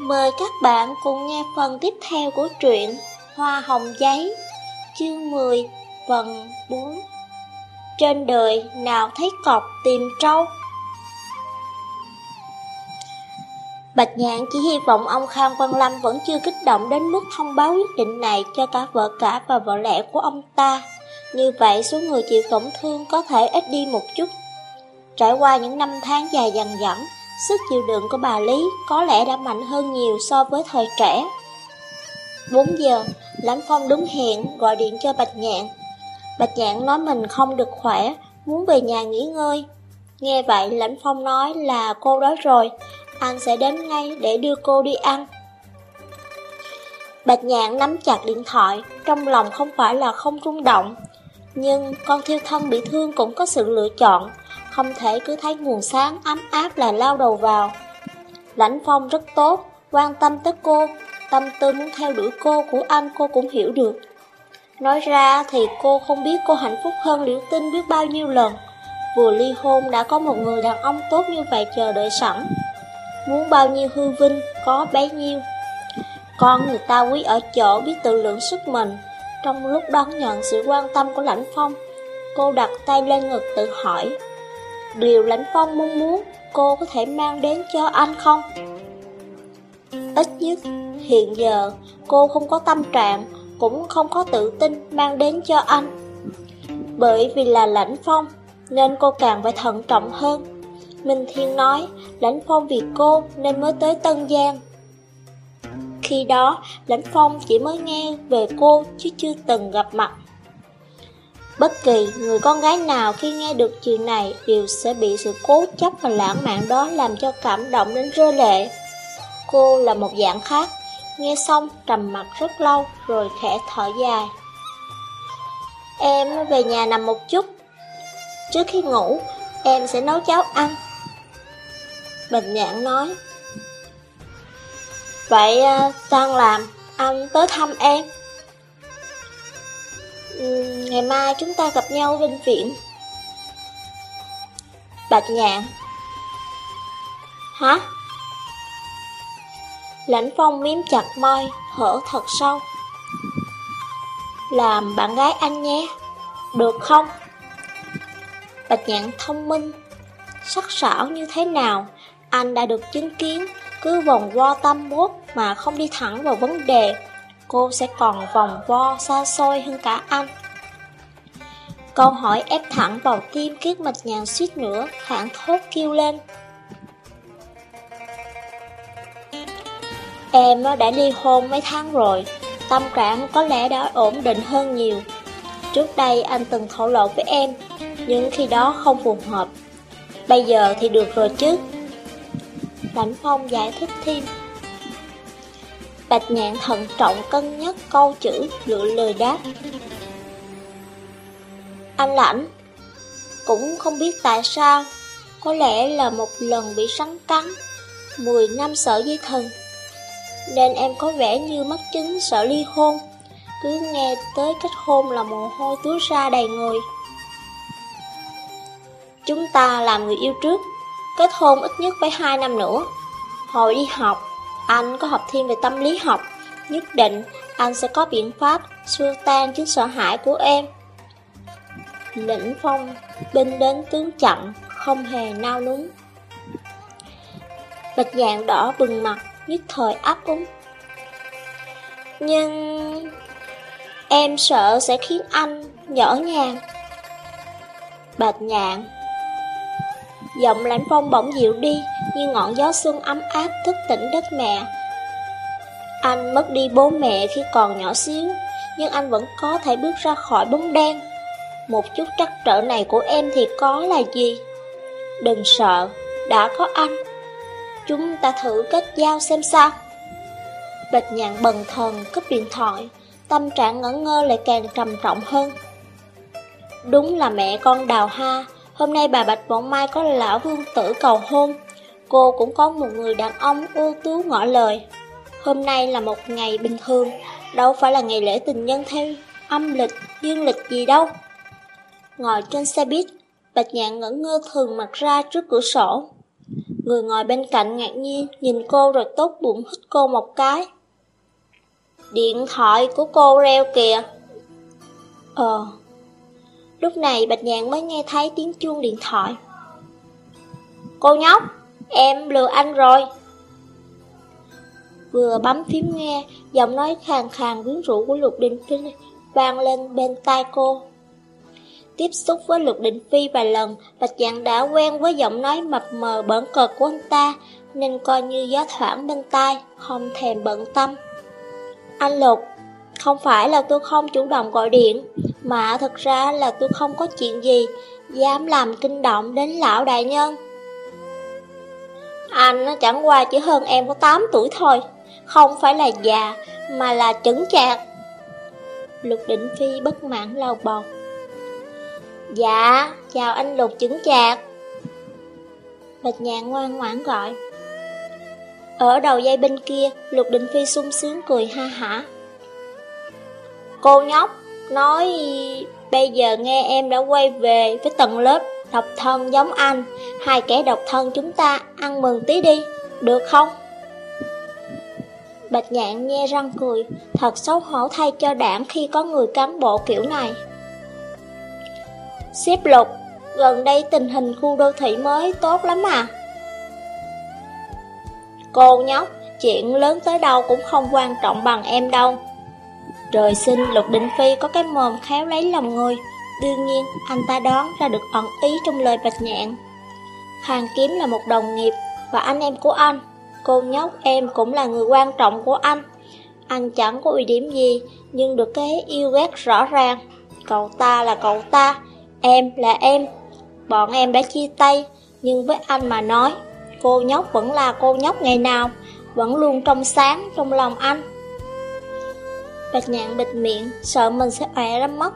Mời các bạn cùng nghe phần tiếp theo của truyện Hoa Hồng Giấy Chương 10 phần 4 Trên đời nào thấy cọc tìm trâu Bạch Nhạn chỉ hy vọng ông Khang Văn Lâm vẫn chưa kích động đến mức thông báo quyết định này cho cả vợ cả và vợ lẽ của ông ta. Như vậy số người chịu tổn thương có thể ít đi một chút. Trải qua những năm tháng dài dằng dẳng, sức chịu đựng của bà Lý có lẽ đã mạnh hơn nhiều so với thời trẻ. 4 giờ, Lãnh Phong đúng hẹn gọi điện cho Bạch Nhạn. Bạch Nhạn nói mình không được khỏe, muốn về nhà nghỉ ngơi. Nghe vậy Lãnh Phong nói là cô đói rồi, anh sẽ đến ngay để đưa cô đi ăn. Bạch Nhạn nắm chặt điện thoại, trong lòng không phải là không rung động. Nhưng con thiêu thân bị thương cũng có sự lựa chọn, không thể cứ thấy nguồn sáng ấm áp là lao đầu vào. Lãnh Phong rất tốt, quan tâm tới cô, tâm tư muốn theo đuổi cô của anh cô cũng hiểu được. Nói ra thì cô không biết cô hạnh phúc hơn Liễu Tinh biết bao nhiêu lần. Vừa ly hôn đã có một người đàn ông tốt như vậy chờ đợi sẵn. Muốn bao nhiêu hư vinh, có bấy nhiêu. Con người ta quý ở chỗ biết tự lượng sức mình. Trong lúc đón nhận sự quan tâm của Lãnh Phong, cô đặt tay lên ngực tự hỏi. Điều Lãnh Phong mong muốn cô có thể mang đến cho anh không? Ít nhất, hiện giờ cô không có tâm trạng, cũng không có tự tin mang đến cho anh. Bởi vì là Lãnh Phong, nên cô càng phải thận trọng hơn. Minh Thiên nói, Lãnh Phong vì cô nên mới tới Tân Giang. Khi đó, Lãnh Phong chỉ mới nghe về cô chứ chưa từng gặp mặt. Bất kỳ người con gái nào khi nghe được chuyện này đều sẽ bị sự cố chấp và lãng mạn đó làm cho cảm động đến rơi lệ. Cô là một dạng khác, nghe xong trầm mặt rất lâu rồi khẽ thở dài. Em về nhà nằm một chút. Trước khi ngủ, em sẽ nấu cháo ăn. Bình nhạn nói. Vậy à, Tăng làm, anh tới thăm em. Ngày mai chúng ta gặp nhau ở bệnh viện. Bạch nhạn. Hả? Lãnh phong miếm chặt môi, thở thật sâu. Làm bạn gái anh nhé. Được không? Bạch nhạn thông minh. Sắc sảo như thế nào? Anh đã được chứng kiến Cứ vòng vo tâm bốt Mà không đi thẳng vào vấn đề cô sẽ còn vòng vo xa xôi hơn cả anh. Câu hỏi ép thẳng vào tim kiết mạch nhàn suýt nữa, hãng thốt kêu lên. Em đã ly hôn mấy tháng rồi, tâm trạng có lẽ đã ổn định hơn nhiều. Trước đây anh từng thổ lộ với em, nhưng khi đó không phù hợp. Bây giờ thì được rồi chứ. Lãnh Phong giải thích thêm. Bạch nhạn thận trọng cân nhắc câu chữ lựa lời đáp. Anh lãnh, Cũng không biết tại sao, Có lẽ là một lần bị sắn cắn, Mười năm sợ dây thần, Nên em có vẻ như mất chứng sợ ly hôn. Cứ nghe tới kết hôn là mồ hôi túa ra đầy người. Chúng ta làm người yêu trước, Kết hôn ít nhất phải hai năm nữa, Hồi đi học anh có học thêm về tâm lý học, nhất định anh sẽ có biện pháp xua tan chứng sợ hãi của em. Lĩnh phong, binh đến tướng chậm, không hề nao núng. Bạch dạng đỏ bừng mặt, nhất thời áp úng. Nhưng... Em sợ sẽ khiến anh nhỡ nhàng. Bạch nhạn Giọng lãnh phong bỗng dịu đi Như ngọn gió xuân ấm áp thức tỉnh đất mẹ. Anh mất đi bố mẹ khi còn nhỏ xíu, Nhưng anh vẫn có thể bước ra khỏi bóng đen. Một chút trắc trở này của em thì có là gì? Đừng sợ, Đã có anh. Chúng ta thử kết giao xem sao. Bạch nhạn bần thần cúp điện thoại, Tâm trạng ngẩn ngơ lại càng trầm trọng hơn. Đúng là mẹ con đào ha Hôm nay bà Bạch Vọng Mai có lão vương tử cầu hôn Cô cũng có một người đàn ông ưu tú ngỏ lời Hôm nay là một ngày bình thường Đâu phải là ngày lễ tình nhân theo âm lịch, dương lịch gì đâu Ngồi trên xe buýt Bạch nhạn ngẩn ngơ thường mặt ra trước cửa sổ Người ngồi bên cạnh ngạc nhiên nhìn cô rồi tốt bụng hít cô một cái. Điện thoại của cô reo kìa. Ờ. Lúc này Bạch Nhạn mới nghe thấy tiếng chuông điện thoại. Cô nhóc, em lừa anh rồi. Vừa bấm phím nghe, giọng nói khàn khàn quyến rũ của Lục Đình Phi vang lên bên tai cô. Tiếp xúc với Lục đình Phi vài lần, Bạch Dạng đã quen với giọng nói mập mờ bẩn cợt của anh ta, nên coi như gió thoảng bên tai, không thèm bận tâm. Anh Lục, không phải là tôi không chủ động gọi điện, mà thật ra là tôi không có chuyện gì, dám làm kinh động đến lão đại nhân. Anh chẳng qua chỉ hơn em có 8 tuổi thôi, không phải là già, mà là chững chạc. Lục Định Phi bất mãn lau bọt. Dạ, chào anh Lục chứng chạc. Bạch nhạn ngoan ngoãn gọi. Ở đầu dây bên kia, Lục Định Phi sung sướng cười ha hả. Cô nhóc, nói bây giờ nghe em đã quay về với tầng lớp độc thân giống anh. Hai kẻ độc thân chúng ta ăn mừng tí đi, được không? Bạch nhạn nghe răng cười, thật xấu hổ thay cho đảng khi có người cán bộ kiểu này. Xếp lục, gần đây tình hình khu đô thị mới tốt lắm à? Cô nhóc, chuyện lớn tới đâu cũng không quan trọng bằng em đâu. Trời sinh Lục Định Phi có cái mồm khéo lấy lòng người, đương nhiên anh ta đoán ra được ẩn ý trong lời bạch nhạn. Hàng Kiếm là một đồng nghiệp và anh em của anh, cô nhóc em cũng là người quan trọng của anh. Anh chẳng có ưu điểm gì, nhưng được cái yêu ghét rõ ràng. Cậu ta là cậu ta, Em là em, bọn em đã chia tay, nhưng với anh mà nói, cô nhóc vẫn là cô nhóc ngày nào, vẫn luôn trong sáng trong lòng anh. Bạch nhạn bịt miệng, sợ mình sẽ ẻ ra mất.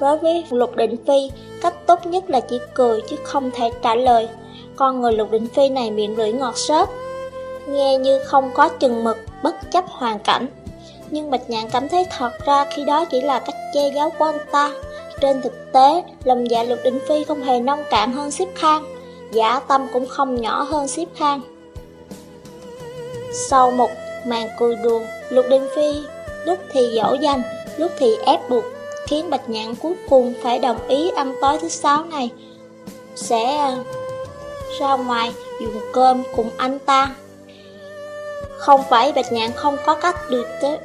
Đối với Lục Định Phi, cách tốt nhất là chỉ cười chứ không thể trả lời. Con người Lục Định Phi này miệng lưỡi ngọt sớt, nghe như không có chừng mực, bất chấp hoàn cảnh. Nhưng Bạch Nhạn cảm thấy thật ra khi đó chỉ là cách che giấu của anh ta. Trên thực tế, lòng dạ Lục Định Phi không hề nông cạn hơn Xếp Khang, giả dạ tâm cũng không nhỏ hơn Xếp Khang. Sau một màn cười đùa, Lục Định Phi lúc thì dỗ dành, lúc thì ép buộc, khiến Bạch Nhạn cuối cùng phải đồng ý ăn tối thứ sáu này. Sẽ à, ra ngoài dùng cơm cùng anh ta. Không phải Bạch Nhạn không có cách được tới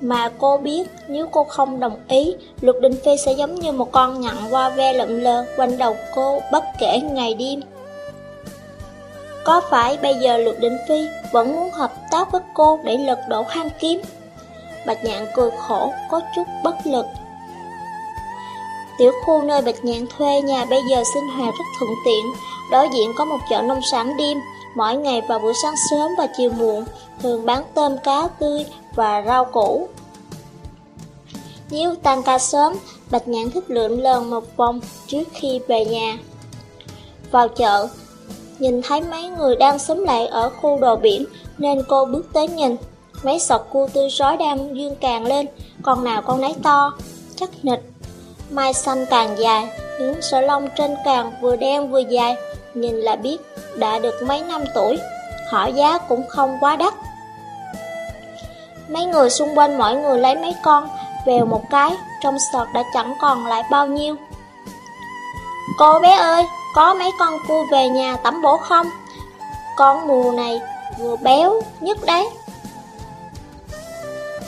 mà cô biết nếu cô không đồng ý, Lục Đình Phi sẽ giống như một con nhặn qua ve lận lờ quanh đầu cô bất kể ngày đêm. Có phải bây giờ Lục Đình Phi vẫn muốn hợp tác với cô để lật đổ hang kiếm? Bạch Nhạn cười khổ, có chút bất lực. Tiểu khu nơi Bạch Nhạn thuê nhà bây giờ sinh hoạt rất thuận tiện, đối diện có một chợ nông sản đêm, mỗi ngày vào buổi sáng sớm và chiều muộn, thường bán tôm cá tươi và rau củ. Nếu tan ca sớm, Bạch Nhãn thích lượn lờn một vòng trước khi về nhà. Vào chợ, nhìn thấy mấy người đang sống lại ở khu đồ biển nên cô bước tới nhìn. Mấy sọt cua tươi rói đam dương càng lên, con nào con nấy to, chắc nịch. Mai xanh càng dài, những sợi lông trên càng vừa đen vừa dài, nhìn là biết đã được mấy năm tuổi. Hỏi giá cũng không quá đắt. Mấy người xung quanh mỗi người lấy mấy con, vèo một cái, trong sọt đã chẳng còn lại bao nhiêu. Cô bé ơi, có mấy con cua về nhà tắm bổ không? Con mùa này vừa béo nhất đấy.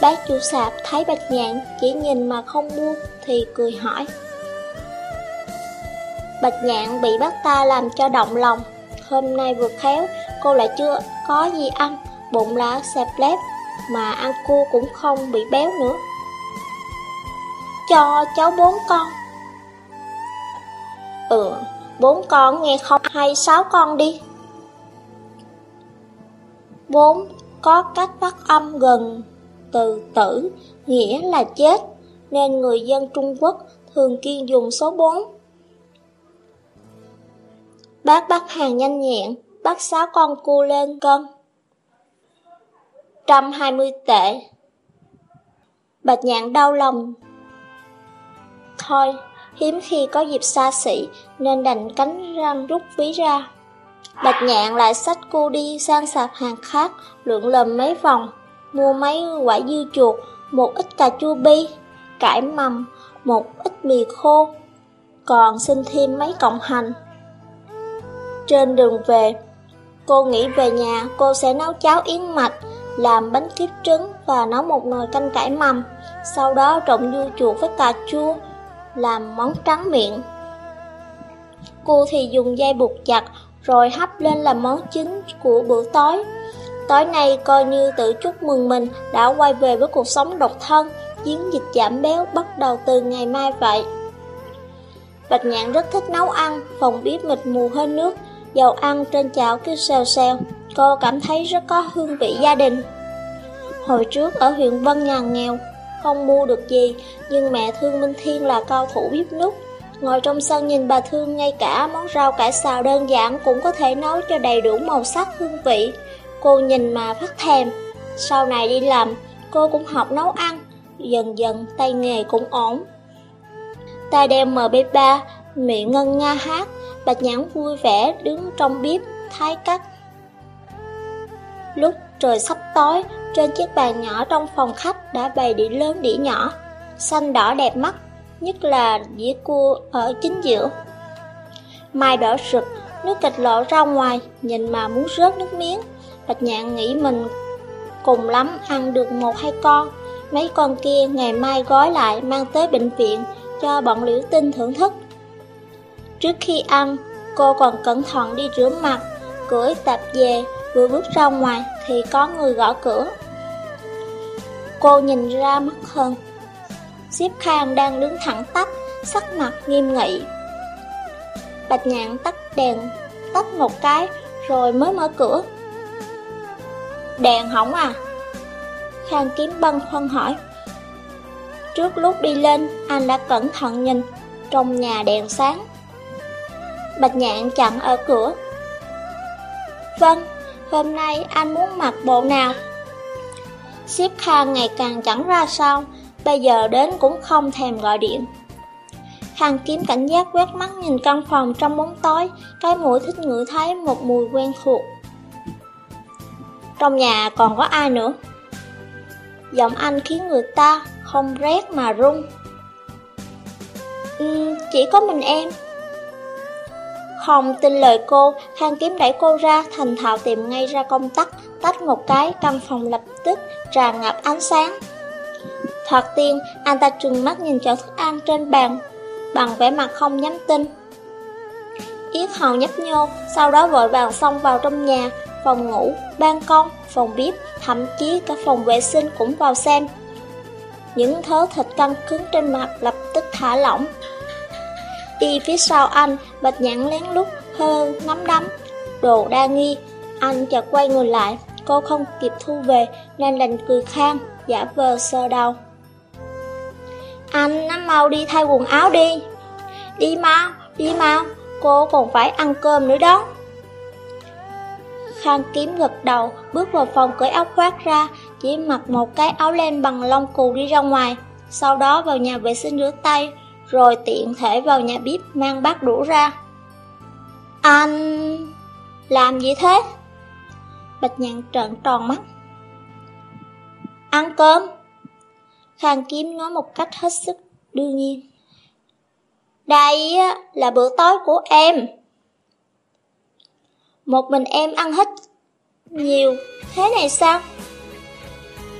Bác chủ sạp thấy bạch nhạn chỉ nhìn mà không mua thì cười hỏi. Bạch nhạn bị bác ta làm cho động lòng. Hôm nay vừa khéo, cô lại chưa có gì ăn, bụng đã xẹp lép, mà ăn cua cũng không bị béo nữa. Cho cháu bốn con. Ừ, bốn con nghe không hay sáu con đi. Bốn có cách phát âm gần từ tử, nghĩa là chết, nên người dân Trung Quốc thường kiên dùng số 4. Bác bắt hàng nhanh nhẹn, bắt sáu con cua lên cân. 120 tệ. Bạch nhạn đau lòng. Thôi, hiếm khi có dịp xa xỉ nên đành cánh răng rút ví ra. Bạch nhạn lại xách cô đi sang sạp hàng khác, lượn lầm mấy vòng, mua mấy quả dưa chuột, một ít cà chua bi, cải mầm, một ít mì khô, còn xin thêm mấy cọng hành. Trên đường về, cô nghĩ về nhà cô sẽ nấu cháo yến mạch, làm bánh kiếp trứng và nấu một nồi canh cải mầm, sau đó trộn dưa chuột với cà chua, làm món trắng miệng. Cô thì dùng dây buộc chặt rồi hấp lên làm món chính của bữa tối. Tối nay coi như tự chúc mừng mình đã quay về với cuộc sống độc thân, chiến dịch giảm béo bắt đầu từ ngày mai vậy. Bạch nhạn rất thích nấu ăn, phòng bếp mịt mù hơi nước, dầu ăn trên chảo cứ xèo xèo, cô cảm thấy rất có hương vị gia đình. Hồi trước ở huyện Vân nhà nghèo, không mua được gì, nhưng mẹ thương Minh Thiên là cao thủ bếp nút. Ngồi trong sân nhìn bà thương ngay cả món rau cải xào đơn giản cũng có thể nấu cho đầy đủ màu sắc hương vị. Cô nhìn mà phát thèm. Sau này đi làm, cô cũng học nấu ăn. Dần dần tay nghề cũng ổn. tay đeo MB3, miệng ngân nga hát. Bạch nhãn vui vẻ đứng trong bếp, thái cắt. Lúc trời sắp tối, trên chiếc bàn nhỏ trong phòng khách đã bày đĩa lớn đĩa nhỏ, xanh đỏ đẹp mắt, nhất là dĩa cua ở chính giữa. Mai đỏ rực, nước kịch lộ ra ngoài, nhìn mà muốn rớt nước miếng. Bạch nhạn nghĩ mình cùng lắm ăn được một hai con, mấy con kia ngày mai gói lại mang tới bệnh viện cho bọn liễu tinh thưởng thức. Trước khi ăn, cô còn cẩn thận đi rửa mặt, cưỡi tạp về, vừa bước ra ngoài thì có người gõ cửa. Cô nhìn ra mắt hơn. Xếp Khang đang đứng thẳng tắp, sắc mặt nghiêm nghị. Bạch nhạn tắt đèn, tắt một cái, rồi mới mở cửa. Đèn hỏng à? Khang kiếm băng khoăn hỏi. Trước lúc đi lên, anh đã cẩn thận nhìn, trong nhà đèn sáng. Bạch nhạn chặn ở cửa. Vâng, hôm nay anh muốn mặc bộ nào? Xếp Khang ngày càng chẳng ra sao, bây giờ đến cũng không thèm gọi điện. Khang kiếm cảnh giác quét mắt nhìn căn phòng trong bóng tối, cái mũi thích ngửi thấy một mùi quen thuộc. Trong nhà còn có ai nữa? Giọng anh khiến người ta không rét mà run. Ừ, chỉ có mình em. Không tin lời cô, Khang Kiếm đẩy cô ra, thành thạo tìm ngay ra công tắc, tách một cái, căn phòng lập tức tràn ngập ánh sáng. Thoạt tiên, anh ta trừng mắt nhìn chỗ thức ăn trên bàn, bằng vẻ mặt không nhắm tin. Yết hầu nhấp nhô, sau đó vội vàng xông vào trong nhà, phòng ngủ, ban công, phòng bếp, thậm chí cả phòng vệ sinh cũng vào xem. Những thớ thịt căng cứng trên mặt lập tức thả lỏng. Đi phía sau anh, bạch nhãn lén lút, hơ, nắm đấm. Đồ đa nghi, anh chợt quay người lại, cô không kịp thu về nên đành cười khang, giả vờ sơ đầu. Anh nắm mau đi thay quần áo đi. Đi mau, đi mau, cô còn phải ăn cơm nữa đó. Khang kiếm gật đầu, bước vào phòng cởi áo khoác ra, chỉ mặc một cái áo len bằng lông cù đi ra ngoài, sau đó vào nhà vệ sinh rửa tay, rồi tiện thể vào nhà bếp mang bát đũa ra. Anh... làm gì thế? Bạch nhạn trợn tròn mắt. Ăn cơm. Khang kiếm nói một cách hết sức đương nhiên. Đây là bữa tối của em. Một mình em ăn hết nhiều thế này sao?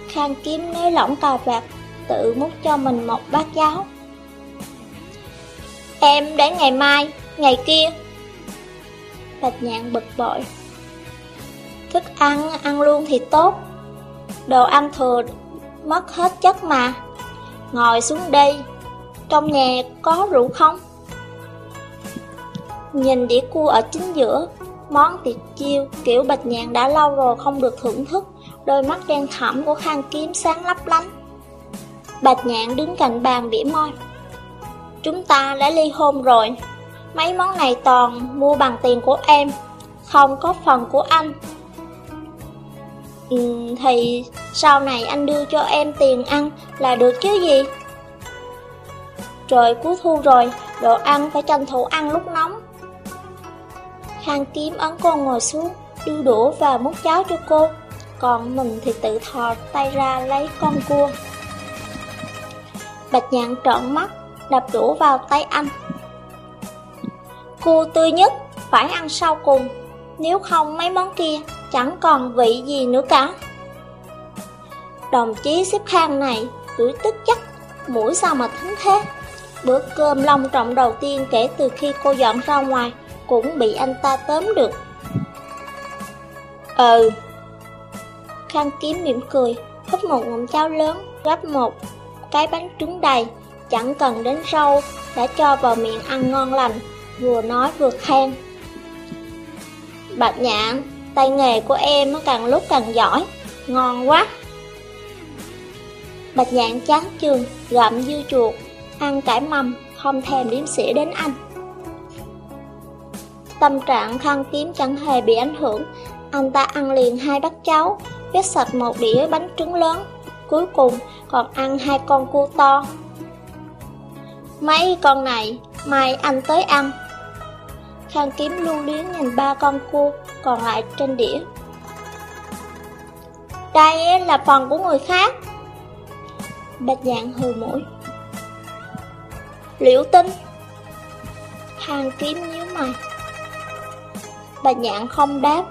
Khang kiếm nới lỏng cà vạt, tự múc cho mình một bát cháo. Em đến ngày mai, ngày kia. Bạch nhạn bực bội. Thức ăn, ăn luôn thì tốt. Đồ ăn thừa, mất hết chất mà. Ngồi xuống đây, trong nhà có rượu không? Nhìn đĩa cua ở chính giữa, Món tiệc chiêu kiểu bạch nhạn đã lâu rồi không được thưởng thức, đôi mắt đen thẳm của khang kiếm sáng lấp lánh. Bạch nhạn đứng cạnh bàn bỉa môi. Chúng ta đã ly hôn rồi, mấy món này toàn mua bằng tiền của em, không có phần của anh. Ừ, thì sau này anh đưa cho em tiền ăn là được chứ gì? Trời cuối thu rồi, đồ ăn phải tranh thủ ăn lúc nóng Hàng kiếm ấn cô ngồi xuống, đưa đũa và múc cháo cho cô, còn mình thì tự thò tay ra lấy con cua. Bạch nhạn trợn mắt, đập đũa vào tay anh. Cua tươi nhất, phải ăn sau cùng, nếu không mấy món kia chẳng còn vị gì nữa cả. Đồng chí xếp khang này, tuổi tức chắc, mũi sao mà thính thế. Bữa cơm long trọng đầu tiên kể từ khi cô dọn ra ngoài cũng bị anh ta tóm được. Ừ. Khang kiếm mỉm cười, húp một ngụm cháo lớn, gắp một cái bánh trứng đầy, chẳng cần đến rau, đã cho vào miệng ăn ngon lành, vừa nói vừa khen. Bạch nhạn, tay nghề của em nó càng lúc càng giỏi, ngon quá. Bạch nhạn chán chường, gặm dư chuột, ăn cải mầm, không thèm điếm xỉa đến anh. Tâm trạng khăn kiếm chẳng hề bị ảnh hưởng, anh ta ăn liền hai bát cháo, Vết sạch một đĩa bánh trứng lớn, cuối cùng còn ăn hai con cua to. Mấy con này, mai anh tới ăn. Khang kiếm lưu luyến nhìn ba con cua còn lại trên đĩa. Đây là phần của người khác. Bạch dạng hừ mũi. Liễu tinh. Khang kiếm nhíu mày. Bạch nhạn không đáp.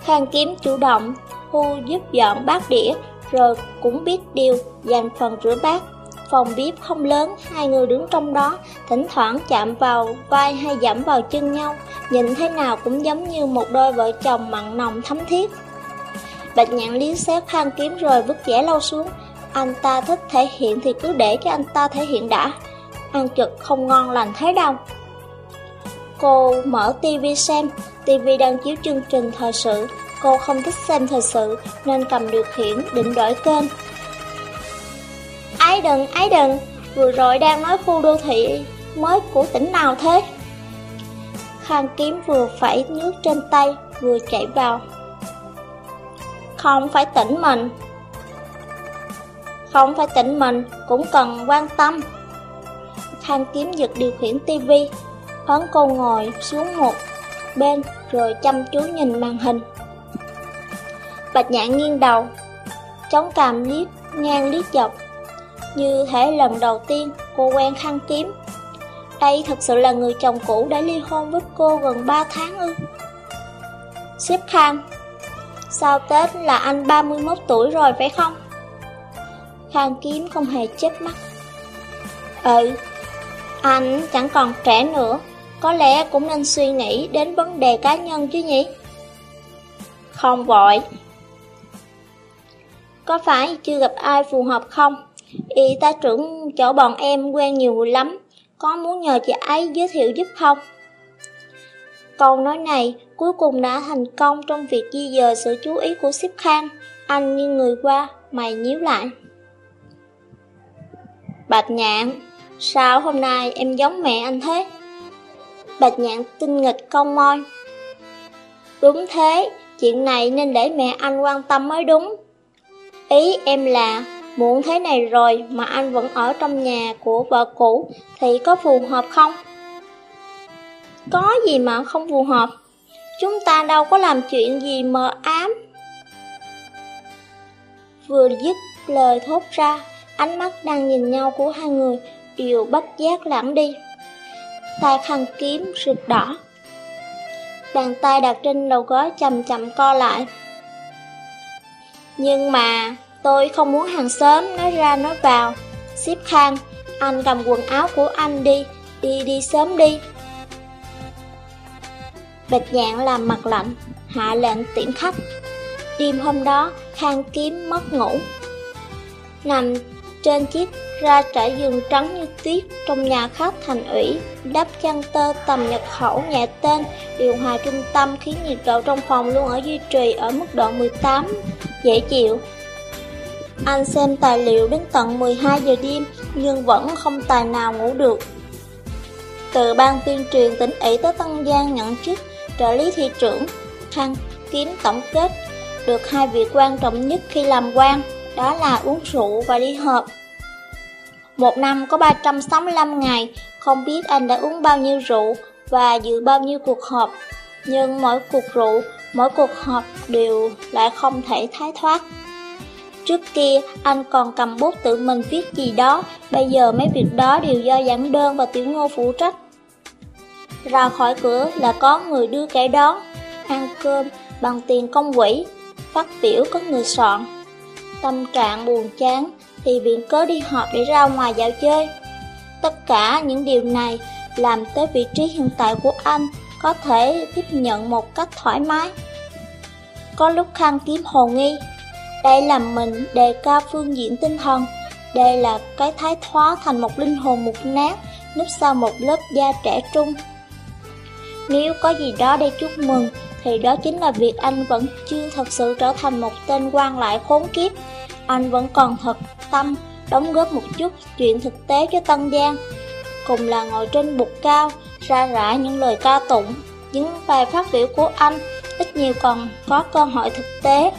Khang kiếm chủ động, Hu giúp dọn bát đĩa, rồi cũng biết điều, dành phần rửa bát. Phòng bếp không lớn, hai người đứng trong đó, thỉnh thoảng chạm vào vai hay dẫm vào chân nhau, nhìn thế nào cũng giống như một đôi vợ chồng mặn nồng thấm thiết. Bạch nhạn liếc xét khang kiếm rồi vứt dẻ lâu xuống, anh ta thích thể hiện thì cứ để cho anh ta thể hiện đã, ăn trực không ngon lành thế đâu. Cô mở tivi xem, tivi đang chiếu chương trình thời sự, cô không thích xem thời sự nên cầm điều khiển định đổi kênh. Ái đừng, ái đừng, vừa rồi đang nói khu đô thị mới của tỉnh nào thế? Khang kiếm vừa phải nước trên tay, vừa chạy vào. Không phải tỉnh mình. Không phải tỉnh mình, cũng cần quan tâm. Khang kiếm giật điều khiển tivi, hắn cô ngồi xuống một bên rồi chăm chú nhìn màn hình. Bạch nhạn nghiêng đầu, chống cằm liếc ngang liếc dọc, như thể lần đầu tiên cô quen khăn kiếm. Đây thật sự là người chồng cũ đã ly hôn với cô gần 3 tháng ư. Xếp Khang, sau Tết là anh 31 tuổi rồi phải không? Khang kiếm không hề chớp mắt. Ừ, anh chẳng còn trẻ nữa, có lẽ cũng nên suy nghĩ đến vấn đề cá nhân chứ nhỉ? Không vội. Có phải chưa gặp ai phù hợp không? Y tá trưởng chỗ bọn em quen nhiều lắm, có muốn nhờ chị ấy giới thiệu giúp không? Câu nói này cuối cùng đã thành công trong việc di dời sự chú ý của Sip Khang. Anh như người qua, mày nhíu lại. Bạch nhạn, sao hôm nay em giống mẹ anh thế? Bạch nhạn tinh nghịch cong môi. Đúng thế, chuyện này nên để mẹ anh quan tâm mới đúng. Ý em là, muộn thế này rồi mà anh vẫn ở trong nhà của vợ cũ thì có phù hợp không? Có gì mà không phù hợp? Chúng ta đâu có làm chuyện gì mờ ám. Vừa dứt lời thốt ra, ánh mắt đang nhìn nhau của hai người đều bất giác lãng đi tay khăn kiếm rực đỏ. Bàn tay đặt trên đầu gối chậm chậm co lại. Nhưng mà tôi không muốn hàng xóm nói ra nói vào. Xếp khang, anh cầm quần áo của anh đi, đi đi sớm đi. Bạch nhạn làm mặt lạnh, hạ lệnh tiễn khách. Đêm hôm đó, khang kiếm mất ngủ. Nằm trên chiếc ra trải giường trắng như tuyết trong nhà khách thành ủy, đắp chăn tơ tầm nhập khẩu nhẹ tên, điều hòa trung tâm khiến nhiệt độ trong phòng luôn ở duy trì ở mức độ 18, dễ chịu. Anh xem tài liệu đến tận 12 giờ đêm nhưng vẫn không tài nào ngủ được. Từ ban tuyên truyền tỉnh ủy tới Tân Giang nhận chức trợ lý thị trưởng, Thăng kiếm tổng kết được hai việc quan trọng nhất khi làm quan, đó là uống rượu và đi họp. Một năm có 365 ngày, không biết anh đã uống bao nhiêu rượu và dự bao nhiêu cuộc họp, nhưng mỗi cuộc rượu, mỗi cuộc họp đều lại không thể thái thoát. Trước kia, anh còn cầm bút tự mình viết gì đó, bây giờ mấy việc đó đều do giảng đơn và tiểu ngô phụ trách. Ra khỏi cửa là có người đưa kẻ đón, ăn cơm bằng tiền công quỹ, phát biểu có người soạn. Tâm trạng buồn chán thì viện cớ đi họp để ra ngoài dạo chơi. Tất cả những điều này làm tới vị trí hiện tại của anh có thể tiếp nhận một cách thoải mái. Có lúc khăn kiếm hồ nghi, đây là mình đề cao phương diện tinh thần, đây là cái thái thoá thành một linh hồn mục nát, núp sau một lớp da trẻ trung. Nếu có gì đó để chúc mừng, thì đó chính là việc anh vẫn chưa thật sự trở thành một tên quan lại khốn kiếp. Anh vẫn còn thật tâm, đóng góp một chút chuyện thực tế cho Tân Giang. Cùng là ngồi trên bục cao, ra rã những lời ca tụng, những bài phát biểu của anh, ít nhiều còn có cơ hội thực tế.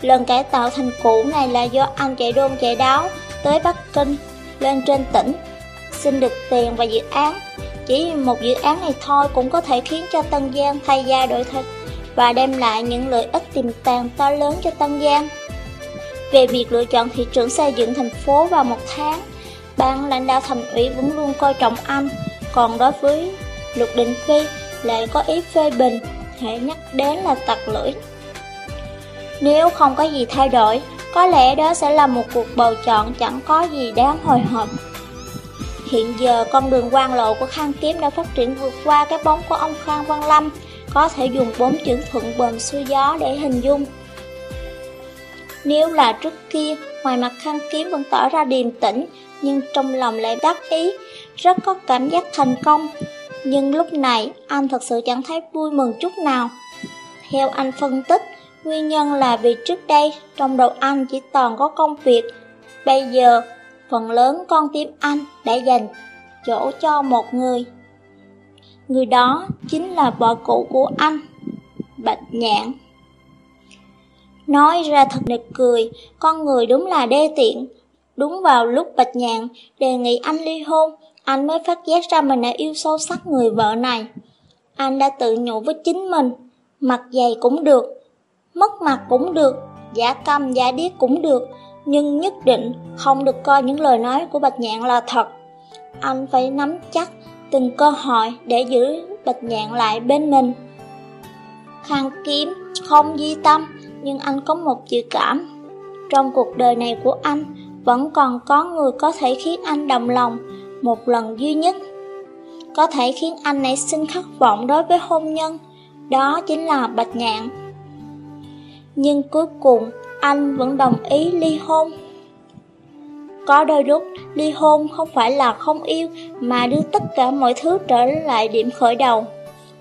Lần cải tạo thành cũ này là do anh chạy đôn chạy đáo tới Bắc Kinh, lên trên tỉnh, xin được tiền và dự án chỉ một dự án này thôi cũng có thể khiến cho Tân Giang thay da đổi thịt và đem lại những lợi ích tiềm tàng to lớn cho Tân Giang. Về việc lựa chọn thị trưởng xây dựng thành phố vào một tháng, ban lãnh đạo thành ủy vẫn luôn coi trọng anh, còn đối với Lục Định Phi lại có ý phê bình, thể nhắc đến là tặc lưỡi. Nếu không có gì thay đổi, có lẽ đó sẽ là một cuộc bầu chọn chẳng có gì đáng hồi hộp. Hiện giờ con đường quan lộ của Khang Kiếm đã phát triển vượt qua cái bóng của ông Khang Văn Lâm, có thể dùng bốn chữ thuận bờm xuôi gió để hình dung. Nếu là trước kia, ngoài mặt Khang Kiếm vẫn tỏ ra điềm tĩnh, nhưng trong lòng lại đắc ý, rất có cảm giác thành công. Nhưng lúc này, anh thật sự chẳng thấy vui mừng chút nào. Theo anh phân tích, nguyên nhân là vì trước đây, trong đầu anh chỉ toàn có công việc. Bây giờ, phần lớn con tim anh đã dành chỗ cho một người. Người đó chính là vợ cũ của anh, Bạch Nhạn. Nói ra thật nực cười, con người đúng là đê tiện. Đúng vào lúc Bạch Nhạn đề nghị anh ly hôn, anh mới phát giác ra mình đã yêu sâu sắc người vợ này. Anh đã tự nhủ với chính mình, mặt dày cũng được, mất mặt cũng được, giả câm giả điếc cũng được, nhưng nhất định không được coi những lời nói của Bạch Nhạn là thật. Anh phải nắm chắc từng cơ hội để giữ Bạch Nhạn lại bên mình. Khang kiếm không di tâm, nhưng anh có một dự cảm. Trong cuộc đời này của anh, vẫn còn có người có thể khiến anh đồng lòng một lần duy nhất. Có thể khiến anh nảy sinh khát vọng đối với hôn nhân, đó chính là Bạch Nhạn. Nhưng cuối cùng, anh vẫn đồng ý ly hôn. Có đôi lúc, ly hôn không phải là không yêu, mà đưa tất cả mọi thứ trở lại điểm khởi đầu.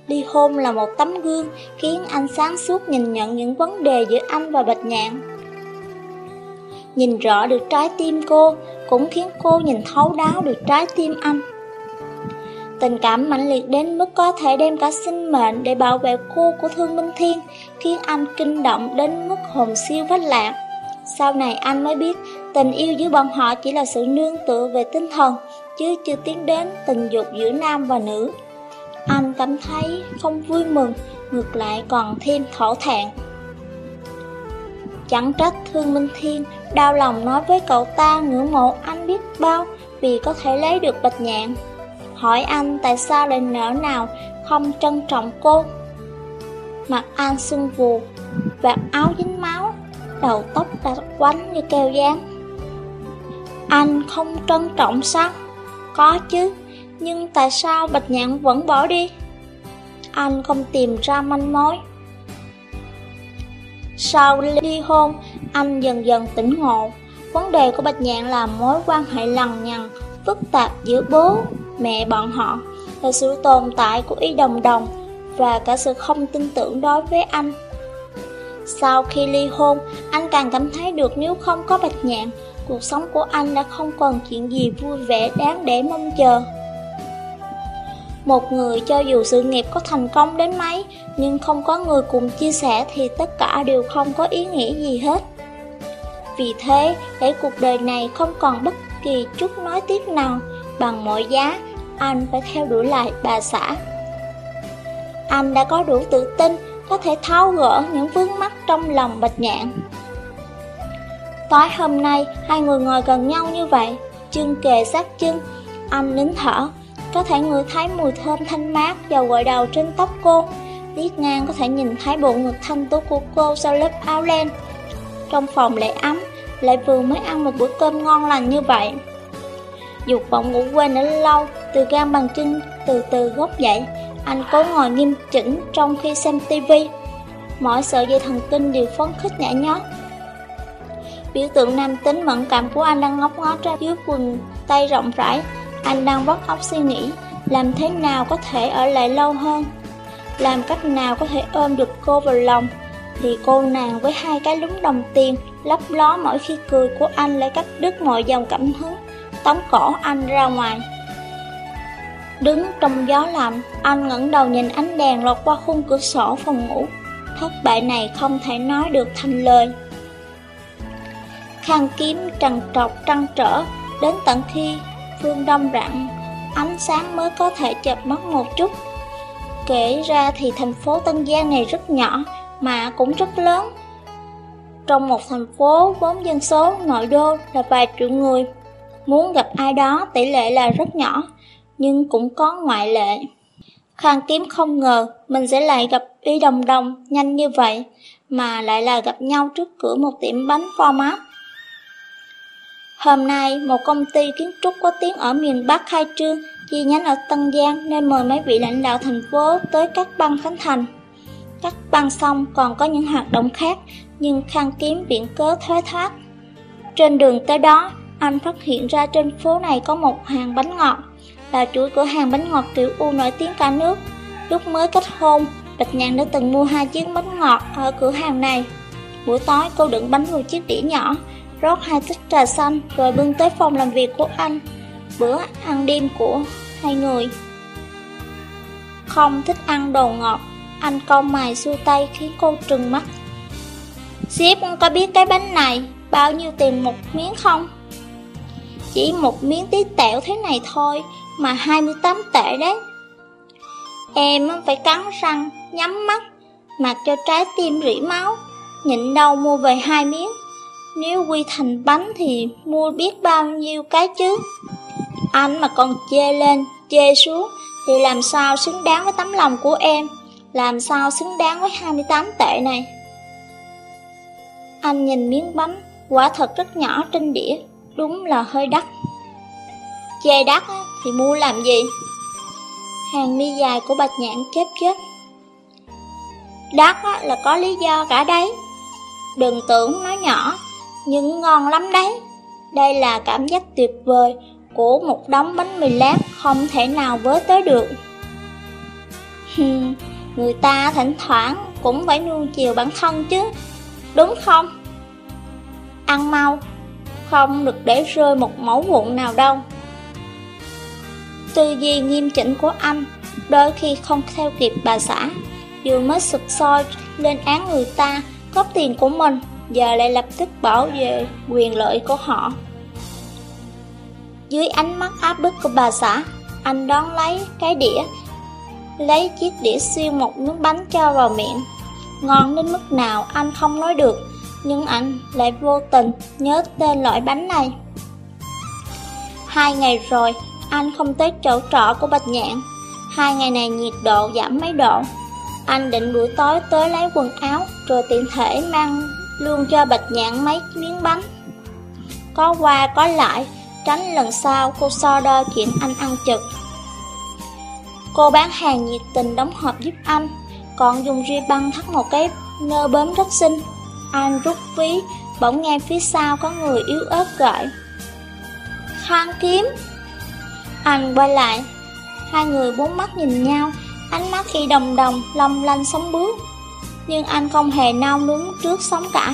Ly hôn là một tấm gương, khiến anh sáng suốt nhìn nhận những vấn đề giữa anh và Bạch Nhạn. Nhìn rõ được trái tim cô, cũng khiến cô nhìn thấu đáo được trái tim anh. Tình cảm mãnh liệt đến mức có thể đem cả sinh mệnh để bảo vệ cô của Thương Minh Thiên, khiến anh kinh động đến mức hồn siêu vách lạc. Sau này anh mới biết tình yêu giữa bọn họ chỉ là sự nương tựa về tinh thần, chứ chưa tiến đến tình dục giữa nam và nữ. Anh cảm thấy không vui mừng, ngược lại còn thêm thổ thẹn. Chẳng trách Thương Minh Thiên đau lòng nói với cậu ta ngưỡng mộ anh biết bao vì có thể lấy được bạch nhạn hỏi anh tại sao lại nở nào không trân trọng cô. Mặt anh sưng vù, vạt áo dính máu, đầu tóc đã quánh như keo dán. Anh không trân trọng sao? Có chứ, nhưng tại sao Bạch Nhạn vẫn bỏ đi? Anh không tìm ra manh mối. Sau ly hôn, anh dần dần tỉnh ngộ. Vấn đề của Bạch Nhạn là mối quan hệ lằng nhằng, phức tạp giữa bố, mẹ bọn họ là sự tồn tại của ý đồng đồng và cả sự không tin tưởng đối với anh. Sau khi ly hôn, anh càng cảm thấy được nếu không có bạch nhạn, cuộc sống của anh đã không còn chuyện gì vui vẻ đáng để mong chờ. Một người cho dù sự nghiệp có thành công đến mấy, nhưng không có người cùng chia sẻ thì tất cả đều không có ý nghĩa gì hết. Vì thế, để cuộc đời này không còn bất kỳ chút nói tiếp nào, bằng mọi giá, anh phải theo đuổi lại bà xã. Anh đã có đủ tự tin có thể tháo gỡ những vướng mắc trong lòng Bạch Nhạn. Tối hôm nay, hai người ngồi gần nhau như vậy, chân kề sát chân, anh nín thở, có thể ngửi thấy mùi thơm thanh mát dầu gội đầu trên tóc cô. tiết ngang có thể nhìn thấy bộ ngực thanh tú của cô sau lớp áo len. Trong phòng lại ấm, lại vừa mới ăn một bữa cơm ngon lành như vậy. Dục vọng ngủ quên đã lâu, từ gan bằng chân từ từ gốc dậy, anh cố ngồi nghiêm chỉnh trong khi xem tivi. Mọi sợi dây thần kinh đều phấn khích nhảy nhót. Biểu tượng nam tính mẫn cảm của anh đang ngóc ngó ra dưới quần tay rộng rãi. Anh đang vắt óc suy nghĩ, làm thế nào có thể ở lại lâu hơn. Làm cách nào có thể ôm được cô vào lòng. Thì cô nàng với hai cái lúng đồng tiền, lấp ló mỗi khi cười của anh lại cắt đứt mọi dòng cảm hứng, tống cổ anh ra ngoài. Đứng trong gió lạnh, anh ngẩng đầu nhìn ánh đèn lọt qua khung cửa sổ phòng ngủ. Thất bại này không thể nói được thành lời. Khang kiếm trần trọc trăng trở, đến tận khi phương đông rạng, ánh sáng mới có thể chập mắt một chút. Kể ra thì thành phố Tân Giang này rất nhỏ, mà cũng rất lớn. Trong một thành phố vốn dân số nội đô là vài triệu người, muốn gặp ai đó tỷ lệ là rất nhỏ, nhưng cũng có ngoại lệ. Khang Kiếm không ngờ mình sẽ lại gặp Y Đồng Đồng nhanh như vậy, mà lại là gặp nhau trước cửa một tiệm bánh format. Hôm nay, một công ty kiến trúc có tiếng ở miền Bắc khai trương, chi nhánh ở Tân Giang nên mời mấy vị lãnh đạo thành phố tới các băng Khánh Thành. Các băng xong còn có những hoạt động khác, nhưng Khang Kiếm biển cớ thoái thoát. Trên đường tới đó, anh phát hiện ra trên phố này có một hàng bánh ngọt là chuỗi cửa hàng bánh ngọt kiểu U nổi tiếng cả nước. Lúc mới kết hôn, Bạch Nhàn đã từng mua hai chiếc bánh ngọt ở cửa hàng này. Buổi tối cô đựng bánh vào chiếc đĩa nhỏ, rót hai tách trà xanh rồi bưng tới phòng làm việc của anh. Bữa ăn đêm của hai người. Không thích ăn đồ ngọt, anh cong mài xua tay khiến cô trừng mắt. Sếp có biết cái bánh này bao nhiêu tiền một miếng không? Chỉ một miếng tí tẹo thế này thôi mà 28 tệ đấy. Em phải cắn răng, nhắm mắt, mặc cho trái tim rỉ máu, nhịn đau mua về hai miếng. Nếu quy thành bánh thì mua biết bao nhiêu cái chứ. Anh mà còn chê lên, chê xuống thì làm sao xứng đáng với tấm lòng của em, làm sao xứng đáng với 28 tệ này. Anh nhìn miếng bánh, quả thật rất nhỏ trên đĩa, đúng là hơi đắt. Chê đắt thì mua làm gì? Hàng mi dài của bạch nhạn chép chép. Đắt là có lý do cả đấy. Đừng tưởng nó nhỏ, nhưng ngon lắm đấy. Đây là cảm giác tuyệt vời của một đống bánh mì lát không thể nào với tới được. Hmm, người ta thỉnh thoảng cũng phải nuông chiều bản thân chứ, đúng không? Ăn mau, không được để rơi một mẫu vụn nào đâu. Tư duy nghiêm chỉnh của anh Đôi khi không theo kịp bà xã Vừa mới sụp soi lên án người ta góp tiền của mình Giờ lại lập tức bảo vệ quyền lợi của họ. Dưới ánh mắt áp bức của bà xã, Anh đón lấy cái đĩa, Lấy chiếc đĩa xuyên một miếng bánh cho vào miệng. Ngon đến mức nào anh không nói được, Nhưng anh lại vô tình nhớ tên loại bánh này. Hai ngày rồi, anh không tới chỗ trọ của Bạch Nhạn. Hai ngày này nhiệt độ giảm mấy độ. Anh định buổi tối tới lấy quần áo Rồi tiện thể mang luôn cho Bạch nhãn mấy miếng bánh. Có qua có lại Tránh lần sau cô so đo chuyện anh ăn trực Cô bán hàng nhiệt tình đóng hộp giúp anh Còn dùng ri băng thắt một cái nơ bấm rất xinh. Anh rút ví Bỗng nghe phía sau có người yếu ớt gọi. Khang kiếm. Anh quay lại Hai người bốn mắt nhìn nhau Ánh mắt khi đồng đồng, long lanh sóng bước. Nhưng anh không hề nao núng trước sóng cả.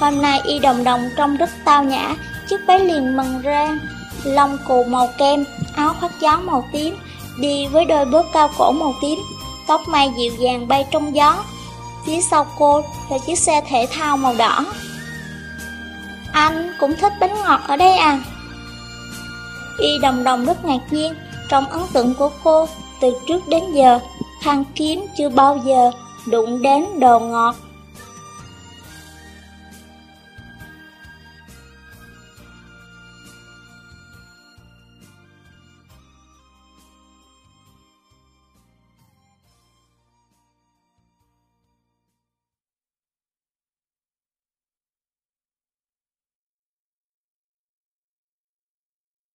Hôm nay y đồng đồng trông rất tao nhã, Chiếc váy liền mần ra. Lông cù màu kem, Áo khoác gió màu tím, Đi với đôi bốt cao cổ màu tím. Tóc mai dịu dàng bay trong gió. Phía sau cô là chiếc xe thể thao màu đỏ. Anh cũng thích bánh ngọt ở đây à? Y đồng đồng rất ngạc nhiên trong ấn tượng của cô từ trước đến giờ. thang kiếm chưa bao giờ đụng đến đồ ngọt.